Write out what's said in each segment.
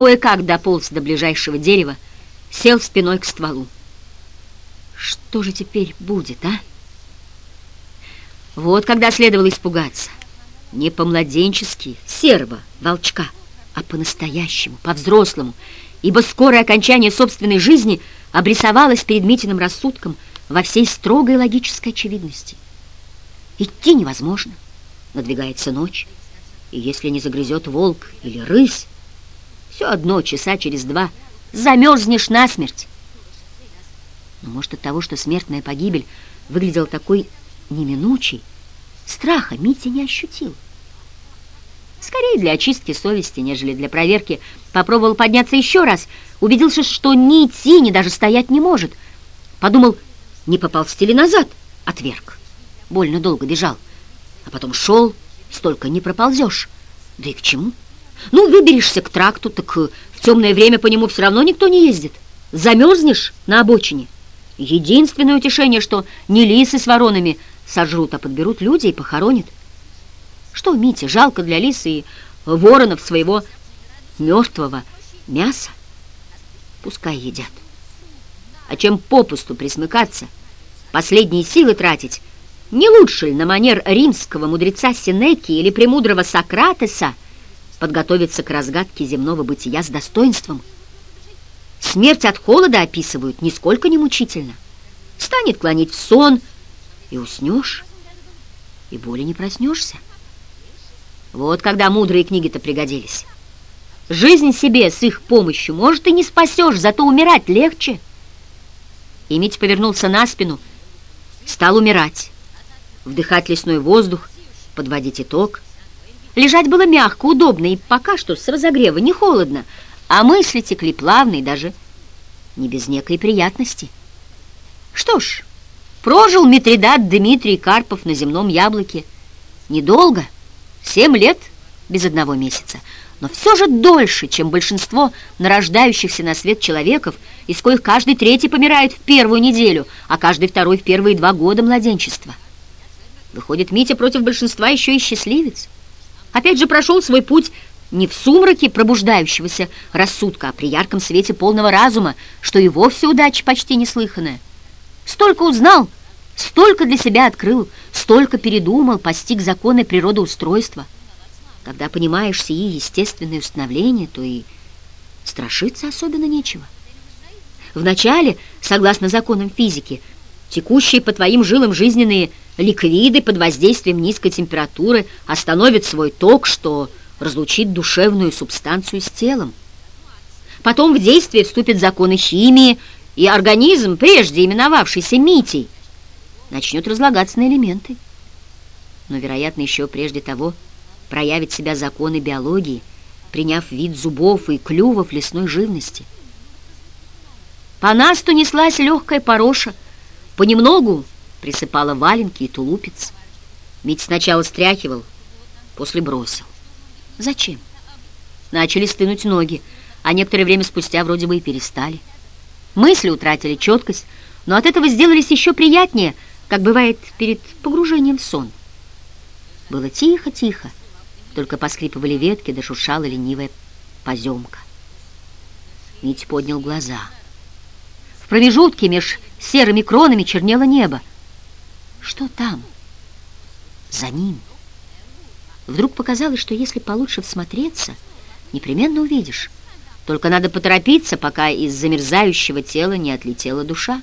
Кое-как дополз до ближайшего дерева, сел спиной к стволу. Что же теперь будет, а? Вот когда следовало испугаться. Не по-младенчески, серого волчка, а по-настоящему, по-взрослому, ибо скорое окончание собственной жизни обрисовалось перед Митиным рассудком во всей строгой логической очевидности. Идти невозможно, надвигается ночь, и если не загрызет волк или рысь, все одно часа через два замерзнешь насмерть. Но может от того, что смертная погибель выглядела такой неминучей, страха Митя не ощутил. Скорее для очистки совести, нежели для проверки, попробовал подняться еще раз, убедился, что ни идти, ни даже стоять не может. Подумал, не поползти ли назад, отверг. Больно долго бежал, а потом шел, столько не проползешь. Да и к чему? Ну, выберешься к тракту, так э, в темное время по нему все равно никто не ездит. Замерзнешь на обочине. Единственное утешение, что не лисы с воронами сожрут, а подберут люди и похоронят. Что, Митя, жалко для лисы и воронов своего мертвого мяса? Пускай едят. А чем попусту присмыкаться, последние силы тратить, не лучше ли на манер римского мудреца Синеки или премудрого Сократеса подготовиться к разгадке земного бытия с достоинством. Смерть от холода описывают нисколько не мучительно. Станет клонить в сон, и уснешь, и боли не проснешься. Вот когда мудрые книги-то пригодились. Жизнь себе с их помощью, может, и не спасешь, зато умирать легче. И Митя повернулся на спину, стал умирать, вдыхать лесной воздух, подводить итог — Лежать было мягко, удобно, и пока что с разогрева не холодно, а мысли текли плавно и даже не без некой приятности. Что ж, прожил Митридат Дмитрий Карпов на земном яблоке. Недолго, семь лет без одного месяца, но все же дольше, чем большинство нарождающихся на свет человеков, из коих каждый третий помирает в первую неделю, а каждый второй в первые два года младенчества. Выходит, Митя против большинства еще и счастливец. Опять же прошел свой путь не в сумраке пробуждающегося рассудка, а при ярком свете полного разума, что и вовсе удача почти неслыханная. Столько узнал, столько для себя открыл, столько передумал, постиг законы природоустройства. Когда понимаешь сии естественные установления, то и страшиться особенно нечего. Вначале, согласно законам физики, текущие по твоим жилам жизненные ликвиды под воздействием низкой температуры остановят свой ток, что разлучит душевную субстанцию с телом. Потом в действие вступят законы химии, и организм, прежде именовавшийся Митей, начнет разлагаться на элементы. Но, вероятно, еще прежде того проявят себя законы биологии, приняв вид зубов и клювов лесной живности. По насту неслась легкая пороша, понемногу присыпала валенки и тулупец. Мить сначала стряхивал, после бросил. Зачем? Начали стынуть ноги, а некоторое время спустя вроде бы и перестали. Мысли утратили четкость, но от этого сделались еще приятнее, как бывает перед погружением в сон. Было тихо-тихо, только поскрипывали ветки, да шуршала ленивая поземка. Мить поднял глаза. В промежутке меж серыми кронами чернело небо. Что там? За ним. Вдруг показалось, что если получше всмотреться, непременно увидишь. Только надо поторопиться, пока из замерзающего тела не отлетела душа.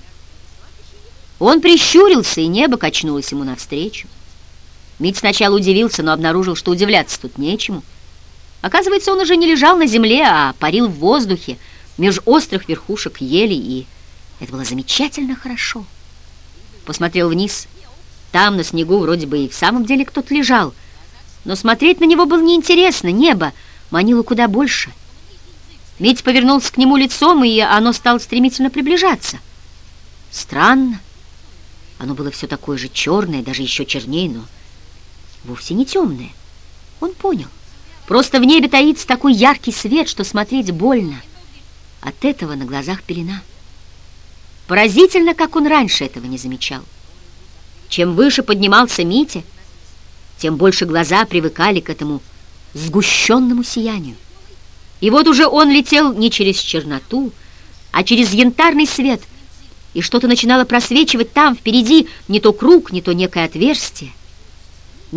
Он прищурился, и небо качнулось ему навстречу. Мить сначала удивился, но обнаружил, что удивляться тут нечему. Оказывается, он уже не лежал на земле, а парил в воздухе меж острых верхушек ели, и это было замечательно хорошо. Посмотрел вниз — там, на снегу, вроде бы и в самом деле кто-то лежал. Но смотреть на него было неинтересно, небо манило куда больше. Митя повернулся к нему лицом, и оно стало стремительно приближаться. Странно. Оно было все такое же черное, даже еще чернее, но вовсе не темное. Он понял. Просто в небе таится такой яркий свет, что смотреть больно. От этого на глазах пелена. Поразительно, как он раньше этого не замечал. Чем выше поднимался Митя, тем больше глаза привыкали к этому сгущенному сиянию. И вот уже он летел не через черноту, а через янтарный свет, и что-то начинало просвечивать там, впереди, не то круг, не то некое отверстие.